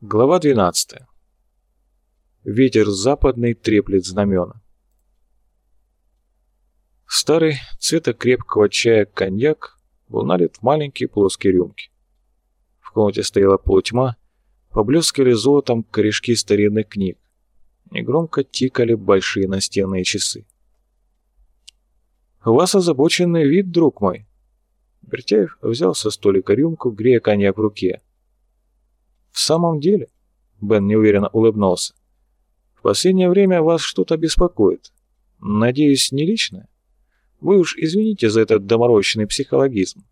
Глава 12. Ветер западный треплет знамена. Старый, цвета крепкого чая коньяк был налит в маленькие плоские рюмки. В комнате стояла полутьма, поблескивали золотом корешки старинных книг. Негромко тикали большие настенные часы. «У вас озабоченный вид, друг мой!» Бертяев взял со столика рюмку, грея коньяк в руке. «В самом деле?» — Бен неуверенно улыбнулся. «В последнее время вас что-то беспокоит. Надеюсь, не личное? Вы уж извините за этот доморощенный психологизм».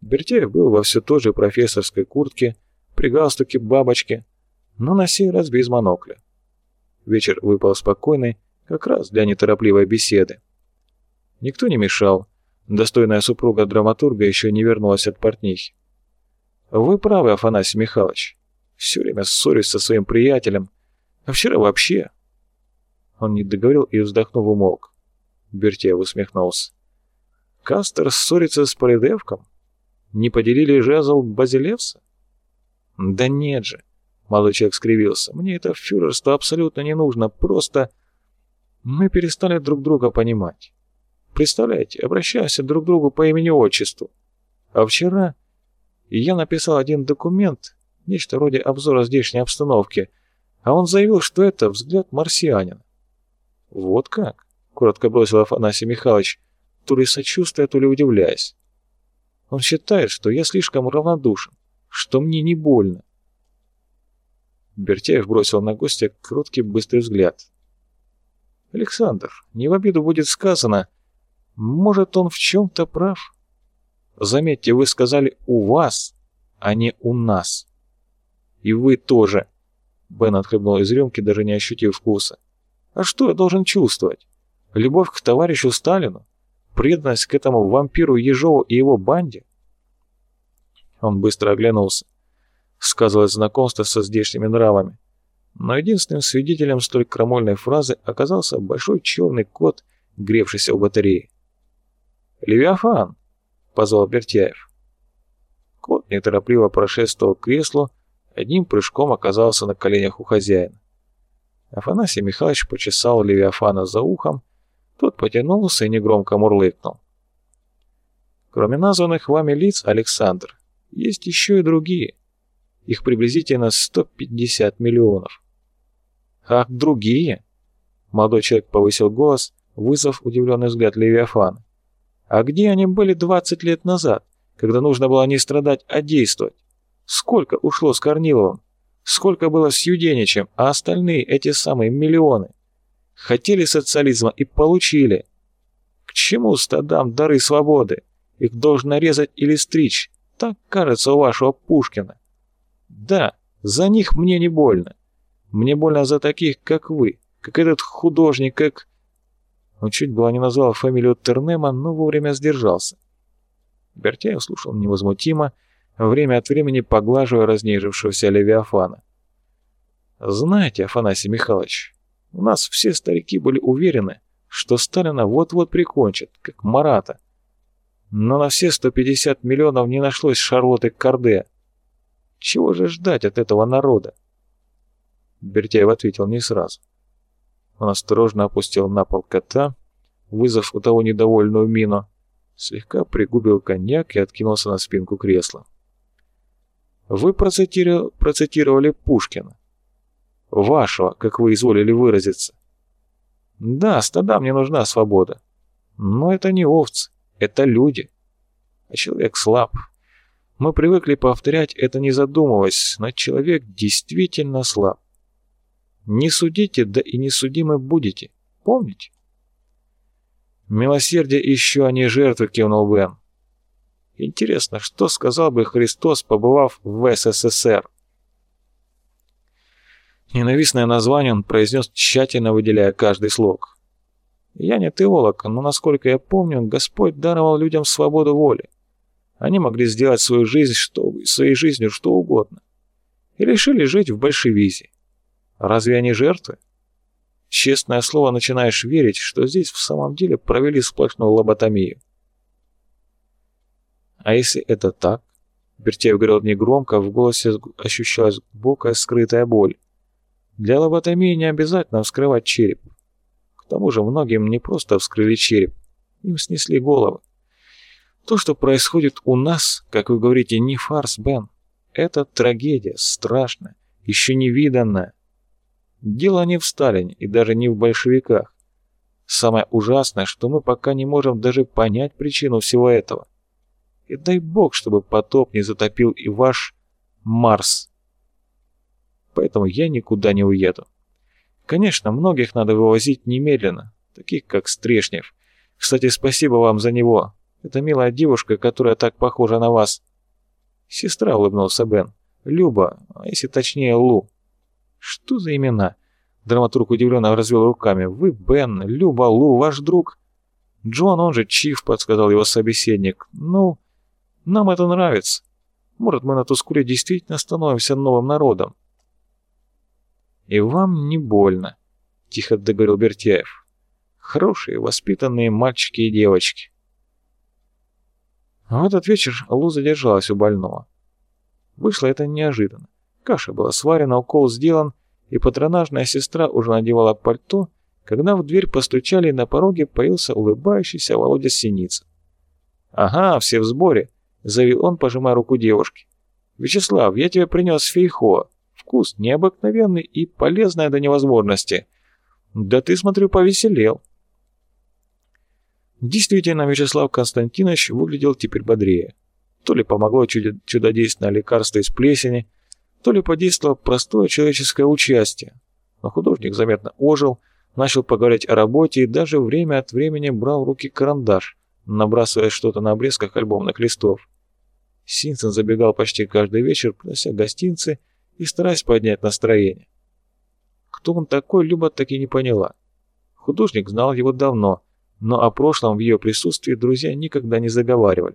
Бертяев был во все той же профессорской куртке, при галстуке бабочке, но на сей раз без монокля. Вечер выпал спокойный, как раз для неторопливой беседы. Никто не мешал, достойная супруга драматурга еще не вернулась от портнихи. Вы правы, Афанасий Михайлович. Все время ссорюсь со своим приятелем. А вчера вообще... Он не договорил и, вздохнув, умолк. Бертьев усмехнулся. Кастер ссорится с Полидевком? Не поделили жезл Базилевса? Да нет же. Молодой человек скривился. Мне это фюрерство абсолютно не нужно. Просто мы перестали друг друга понимать. Представляете, обращаемся друг к другу по имени-отчеству. А вчера и я написал один документ, нечто вроде обзора здешней обстановки, а он заявил, что это взгляд марсианина. «Вот как?» — коротко бросил Афанасий Михайлович, то ли сочувствуя, то ли удивляясь. «Он считает, что я слишком равнодушен, что мне не больно». Бертяев бросил на гостя короткий быстрый взгляд. «Александр, не в обиду будет сказано, может, он в чем-то прав?» Заметьте, вы сказали «у вас», а не «у нас». И вы тоже. Бен отхлебнул из рюмки, даже не ощутив вкуса. А что я должен чувствовать? Любовь к товарищу Сталину? Преданность к этому вампиру Ежову и его банде? Он быстро оглянулся. Сказывалось знакомство со здешними нравами. Но единственным свидетелем столь крамольной фразы оказался большой черный кот, гревшийся у батареи. «Левиафан!» Позвал Бертяев. Кот неторопливо прошествовал к креслу, одним прыжком оказался на коленях у хозяина. Афанасий Михайлович почесал Левиафана за ухом, тот потянулся и негромко мурлыкнул. Кроме названных вами лиц, Александр, есть еще и другие. Их приблизительно 150 миллионов. Ах, другие? Молодой человек повысил голос, вызвав удивленный взгляд Левиафана. А где они были 20 лет назад, когда нужно было не страдать, а действовать? Сколько ушло с Корниловым? Сколько было с Юденичем, а остальные, эти самые миллионы? Хотели социализма и получили. К чему стадам дары свободы? Их должно резать или стричь. Так кажется у вашего Пушкина. Да, за них мне не больно. Мне больно за таких, как вы, как этот художник, как... Он чуть было не назвал фамилию Тернема, но вовремя сдержался. Бертяев слушал невозмутимо, время от времени поглаживая разнежившегося Левиафана. «Знаете, Афанасий Михайлович, у нас все старики были уверены, что Сталина вот-вот прикончат, как Марата. Но на все 150 миллионов не нашлось Шарлотты Карде. Чего же ждать от этого народа?» Бертяев ответил не сразу. Он осторожно опустил на пол кота, вызвав у того недовольную мину, слегка пригубил коньяк и откинулся на спинку кресла. «Вы процитировали, процитировали Пушкина. Вашего, как вы изволили выразиться. Да, стадам не нужна свобода. Но это не овцы, это люди. А человек слаб. Мы привыкли повторять это не задумываясь, но человек действительно слаб. Не судите, да и не судимы будете. Помните? Милосердие еще, а не жертвы, кивнул Бен. Интересно, что сказал бы Христос, побывав в СССР? Ненавистное название он произнес, тщательно выделяя каждый слог. Я не теолог, но, насколько я помню, Господь даровал людям свободу воли. Они могли сделать свою жизнь, что, своей жизнью что угодно. И решили жить в большевизе. Разве они жертвы? Честное слово, начинаешь верить, что здесь в самом деле провели сплошную лоботомию. А если это так, Бертеев говорил негромко, в голосе ощущалась глубокая скрытая боль. Для лоботомии не обязательно вскрывать череп. К тому же многим не просто вскрыли череп, им снесли головы. То, что происходит у нас, как вы говорите, не фарс, Бен. Это трагедия, страшная, еще невиданная. Дело не в Сталине и даже не в большевиках. Самое ужасное, что мы пока не можем даже понять причину всего этого. И дай бог, чтобы потоп не затопил и ваш Марс. Поэтому я никуда не уеду. Конечно, многих надо вывозить немедленно, таких как Стрешнев. Кстати, спасибо вам за него. Это милая девушка, которая так похожа на вас. Сестра, улыбнулся Бен. Люба, а если точнее Лу. Что за имена? Драматург удивленно развел руками. «Вы Бен, Люба, Лу, ваш друг?» «Джон, он же Чиф», — подсказал его собеседник. «Ну, нам это нравится. Может, мы на Тускуле действительно становимся новым народом». «И вам не больно», — тихо договорил Бертяев. «Хорошие, воспитанные мальчики и девочки». В этот вечер Лу задержалась у больного. Вышло это неожиданно. Каша была сварена, укол сделан — и патронажная сестра уже надевала пальто, когда в дверь постучали, и на пороге появился улыбающийся Володя Синица. «Ага, все в сборе», — заявил он, пожимая руку девушки. «Вячеслав, я тебе принес фейхо. Вкус необыкновенный и полезный до невозможности. Да ты, смотрю, повеселел». Действительно, Вячеслав Константинович выглядел теперь бодрее. То ли помогло чудодейственное лекарство из плесени, то ли подействовало простое человеческое участие. Но художник заметно ожил, начал поговорить о работе и даже время от времени брал в руки карандаш, набрасывая что-то на обрезках альбомных листов. Синсен забегал почти каждый вечер, прося гостинцы и стараясь поднять настроение. Кто он такой, Люба так и не поняла. Художник знал его давно, но о прошлом в ее присутствии друзья никогда не заговаривали.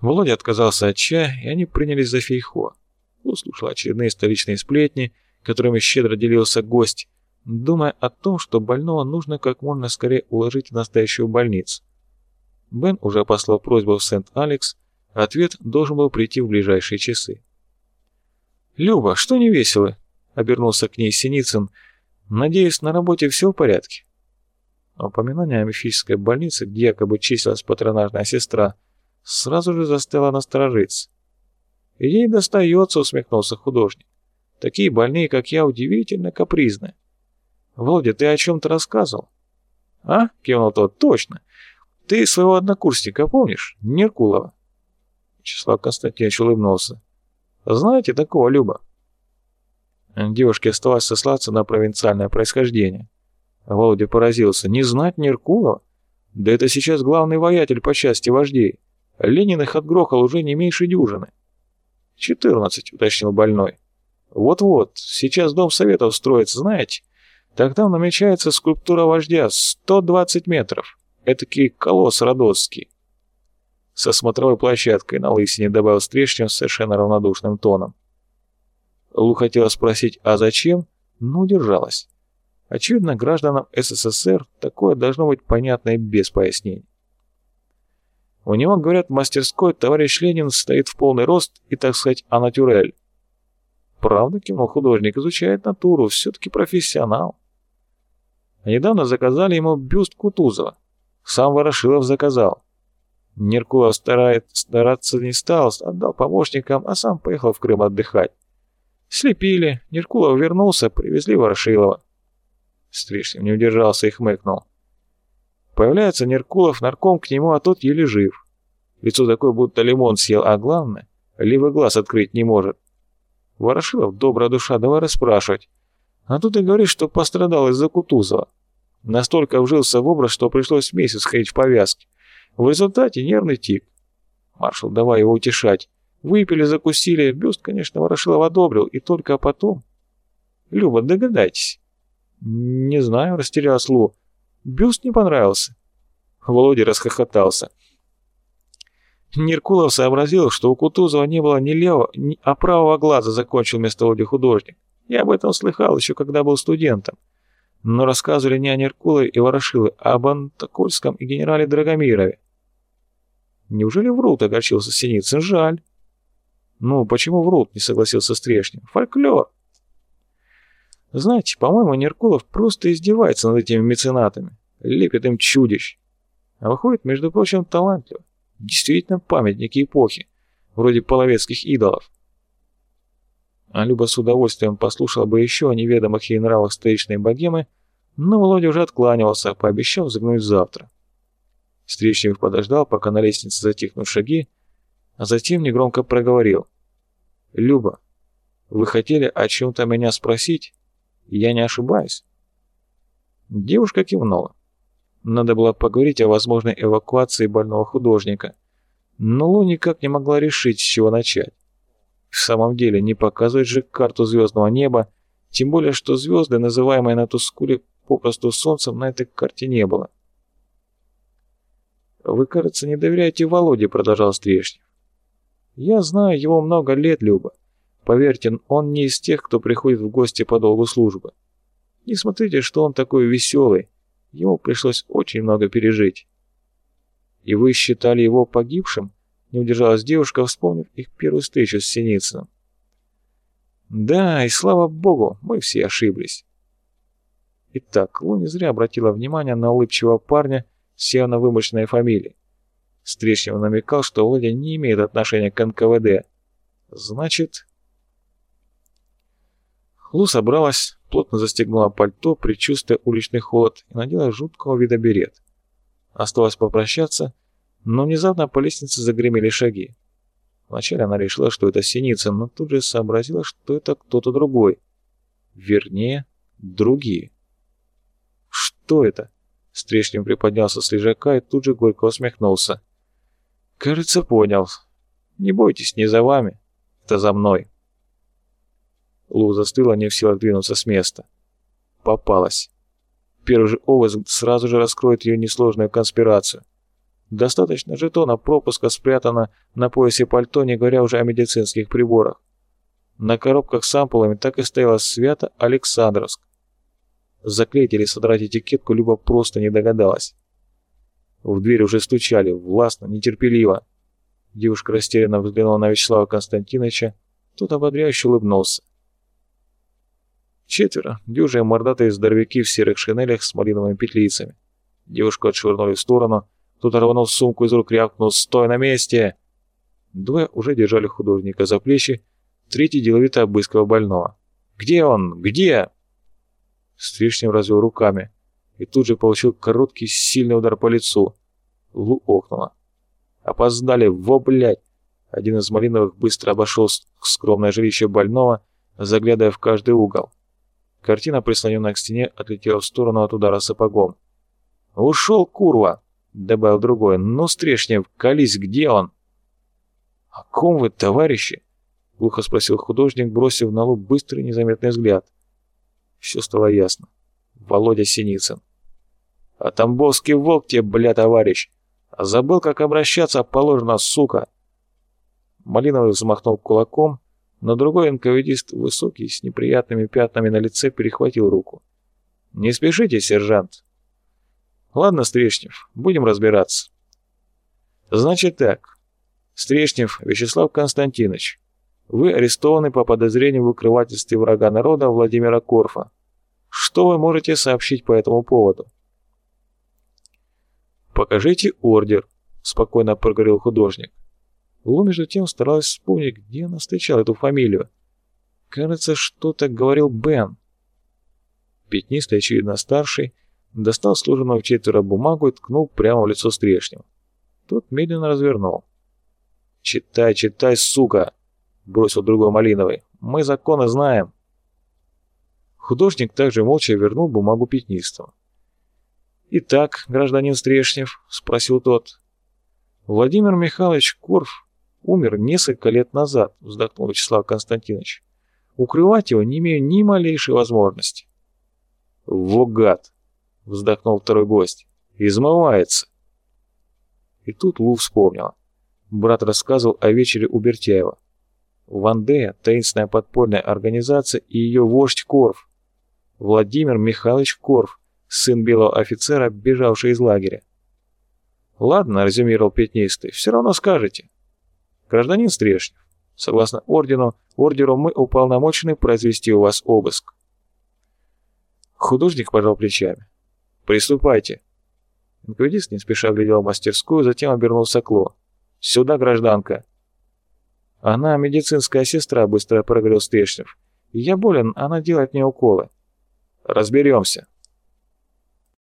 Володя отказался от чая, и они принялись за фейхо. Услышал очередные столичные сплетни, которыми щедро делился гость, думая о том, что больного нужно как можно скорее уложить в настоящую больницу. Бен уже послал просьбу в Сент-Алекс, ответ должен был прийти в ближайшие часы. «Люба, что не весело?» — обернулся к ней Синицын. «Надеюсь, на работе все в порядке?» Упоминание о мифической больнице, где якобы числилась патронажная сестра, сразу же застыла насторожиться. «Ей достается», — усмехнулся художник. «Такие больные, как я, удивительно капризны». «Володя, ты о чем-то рассказывал?» «А?» — кивнул тот. «Точно. Ты своего однокурсника помнишь? Неркулова?» Вячеслав Константинович улыбнулся. «Знаете такого Люба?» Девушке осталось сослаться на провинциальное происхождение. Володя поразился. «Не знать Неркулова? Да это сейчас главный воятель по части вождей. Ленин их отгрохал уже не меньше дюжины. «Четырнадцать», — уточнил больной. «Вот-вот, сейчас Дом Советов строится, знаете? Так там намечается скульптура вождя, 120 метров. Этакий колосс родосский». Со смотровой площадкой на лысине добавил Стрешнев совершенно равнодушным тоном. Лу хотела спросить, а зачем, но удержалась. Очевидно, гражданам СССР такое должно быть понятно и без пояснений. У него, говорят, в мастерской товарищ Ленин стоит в полный рост и, так сказать, анатюрель. Правда, кивнул художник, изучает натуру, все-таки профессионал. Недавно заказали ему бюст Кутузова. Сам Ворошилов заказал. Неркулов старает, стараться не стал, отдал помощникам, а сам поехал в Крым отдыхать. Слепили, Неркулов вернулся, привезли Ворошилова. Стрижнев не удержался и хмыкнул. Появляется Неркулов, нарком к нему, а тот еле жив. Лицо такое, будто лимон съел, а главное, левый глаз открыть не может. Ворошилов, добрая душа, давай расспрашивать. А тут и говорит, что пострадал из-за Кутузова. Настолько вжился в образ, что пришлось месяц ходить в повязке. В результате нервный тик. Маршал, давай его утешать. Выпили, закусили. Бюст, конечно, Ворошилов одобрил, и только потом... Люба, догадайтесь. Не знаю, растерялась Лу. Бюст не понравился?» Володя расхохотался. Неркулов сообразил, что у Кутузова не было ни левого, ни, а правого глаза, закончил вместо Володи художник. Я об этом слыхал еще, когда был студентом. Но рассказывали не о Неркулове и Ворошилове, а об Антокольском и генерале Драгомирове. Неужели врут, огорчился Синицын? Жаль. Ну, почему врут, не согласился Стрешнев. Фольклор. Знаете, по-моему, Неркулов просто издевается над этими меценатами, лепит им чудищ. А выходит, между прочим, талантливо. Действительно памятники эпохи, вроде половецких идолов. А Люба с удовольствием послушала бы еще о неведомых ей нравах столичной богемы, но Володя уже откланивался, пообещал заглянуть завтра. Встречник подождал, пока на лестнице затихнут шаги, а затем негромко проговорил. «Люба, вы хотели о чем-то меня спросить? Я не ошибаюсь?» Девушка кивнула. Надо было поговорить о возможной эвакуации больного художника, но Лу никак не могла решить, с чего начать. В самом деле, не показывать же карту звездного неба, тем более, что звезды, называемые на Тускуле попросту солнцем, на этой карте не было. «Вы, кажется, не доверяете Володе», — продолжал Стрешнев. «Я знаю его много лет, Люба. Поверьте, он не из тех, кто приходит в гости по долгу службы. Не смотрите, что он такой веселый. Ему пришлось очень много пережить». «И вы считали его погибшим?» — не удержалась девушка, вспомнив их первую встречу с Синицыным. «Да, и слава богу, мы все ошиблись». Итак, Лу не зря обратила внимание на улыбчивого парня, с явно вымышленной фамилией. Встречный намекал, что Володя не имеет отношения к НКВД. Значит... Лу собралась, плотно застегнула пальто, предчувствуя уличный холод, и надела жуткого вида берет. Осталось попрощаться, но внезапно по лестнице загремели шаги. Вначале она решила, что это Синицын, но тут же сообразила, что это кто-то другой. Вернее, другие. Что это? Стрешнев приподнялся с лежака и тут же горько усмехнулся. «Кажется, понял. Не бойтесь, не за вами. Это за мной». Лу застыла, не в силах двинуться с места. Попалась. Первый же овоз сразу же раскроет ее несложную конспирацию. Достаточно жетона пропуска спрятано на поясе пальто, не говоря уже о медицинских приборах. На коробках с ампулами так и стояла свято Александровск. Заклеить или содрать этикетку Люба просто не догадалась. В дверь уже стучали, властно, нетерпеливо. Девушка растерянно взглянула на Вячеслава Константиновича, тот ободряюще улыбнулся. Четверо, дюжие мордатые здоровяки в серых шинелях с малиновыми петлицами. Девушку отшвырнули в сторону, кто-то рванул сумку из рук, рявкнул «Стой на месте!». Двое уже держали художника за плечи, третий деловито обыскивал больного. «Где он? Где?» Стрижнев развел руками и тут же получил короткий сильный удар по лицу. Лу охнула. «Опоздали, во, блядь!» Один из малиновых быстро обошел скромное жилище больного, заглядывая в каждый угол. Картина, прислоненная к стене, отлетела в сторону от удара сапогом. «Ушел, курва!» — добавил другой. «Ну, Стрешнев, колись, где он?» «О ком вы, товарищи?» — глухо спросил художник, бросив на лоб быстрый незаметный взгляд. Все стало ясно. Володя Синицын. «А Тамбовский волк тебе, бля, товарищ! А забыл, как обращаться положено, сука!» Малиновый взмахнул кулаком, но другой НКВДист, высокий, с неприятными пятнами на лице, перехватил руку. «Не спешите, сержант!» «Ладно, Стрешнев, будем разбираться». «Значит так. Стрешнев Вячеслав Константинович, вы арестованы по подозрению в укрывательстве врага народа Владимира Корфа. Что вы можете сообщить по этому поводу? «Покажите ордер», — спокойно проговорил художник. Лу между тем старалась вспомнить, где она встречала эту фамилию. Кажется, что-то говорил Бен. Пятнистый, очевидно старший, достал сложенную в четверо бумагу и ткнул прямо в лицо Стрешнего. Тот медленно развернул. «Читай, читай, сука!» — бросил другой Малиновый. «Мы законы знаем». Художник также молча вернул бумагу пятнистого. «Итак, гражданин Стрешнев», — спросил тот. «Владимир Михайлович Корф умер несколько лет назад», — вздохнул Вячеслав Константинович. «Укрывать его не имею ни малейшей возможности». «Во гад!» — вздохнул второй гость. «Измывается». И тут Лу вспомнила. Брат рассказывал о вечере у Бертяева. Вандея – таинственная подпольная организация и ее вождь Корф. Владимир Михайлович Корф, сын белого офицера, бежавший из лагеря. Ладно, резюмировал Пятнистый, все равно скажете. Гражданин Стрешнев, согласно ордену, ордеру мы уполномочены произвести у вас обыск. Художник пожал плечами. «Приступайте». Инквизист не спеша глядел в мастерскую, затем обернулся к Ло. «Сюда, гражданка!» «Она медицинская сестра», — быстро проговорил Стрешнев. «Я болен, она делает мне уколы». «Разберемся».